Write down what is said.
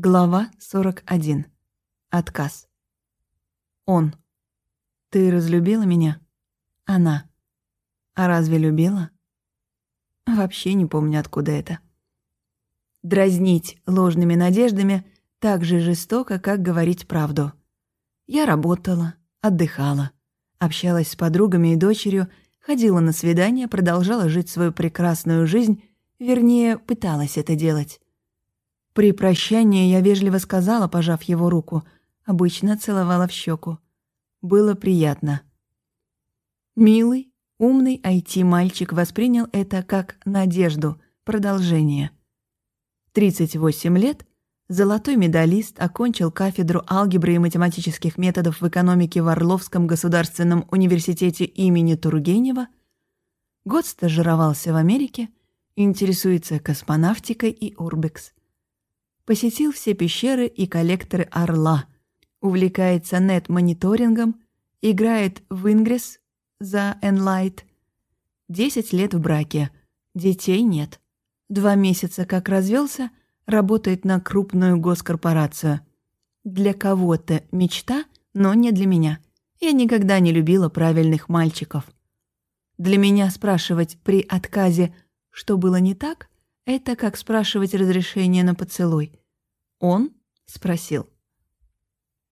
Глава 41. Отказ. Он. Ты разлюбила меня? Она. А разве любила? Вообще не помню, откуда это. Дразнить ложными надеждами так же жестоко, как говорить правду. Я работала, отдыхала, общалась с подругами и дочерью, ходила на свидания, продолжала жить свою прекрасную жизнь, вернее, пыталась это делать. При прощании я вежливо сказала, пожав его руку, обычно целовала в щеку. Было приятно. Милый, умный IT-мальчик воспринял это как надежду, продолжение. 38 лет, золотой медалист, окончил кафедру алгебры и математических методов в экономике в Орловском государственном университете имени Тургенева, год стажировался в Америке, интересуется космонавтикой и урбекс посетил все пещеры и коллекторы Орла, увлекается нет-мониторингом, играет в Ингресс за Enlight. Десять лет в браке, детей нет. Два месяца как развелся, работает на крупную госкорпорацию. Для кого-то мечта, но не для меня. Я никогда не любила правильных мальчиков. Для меня спрашивать при отказе, что было не так, это как спрашивать разрешение на поцелуй. Он спросил.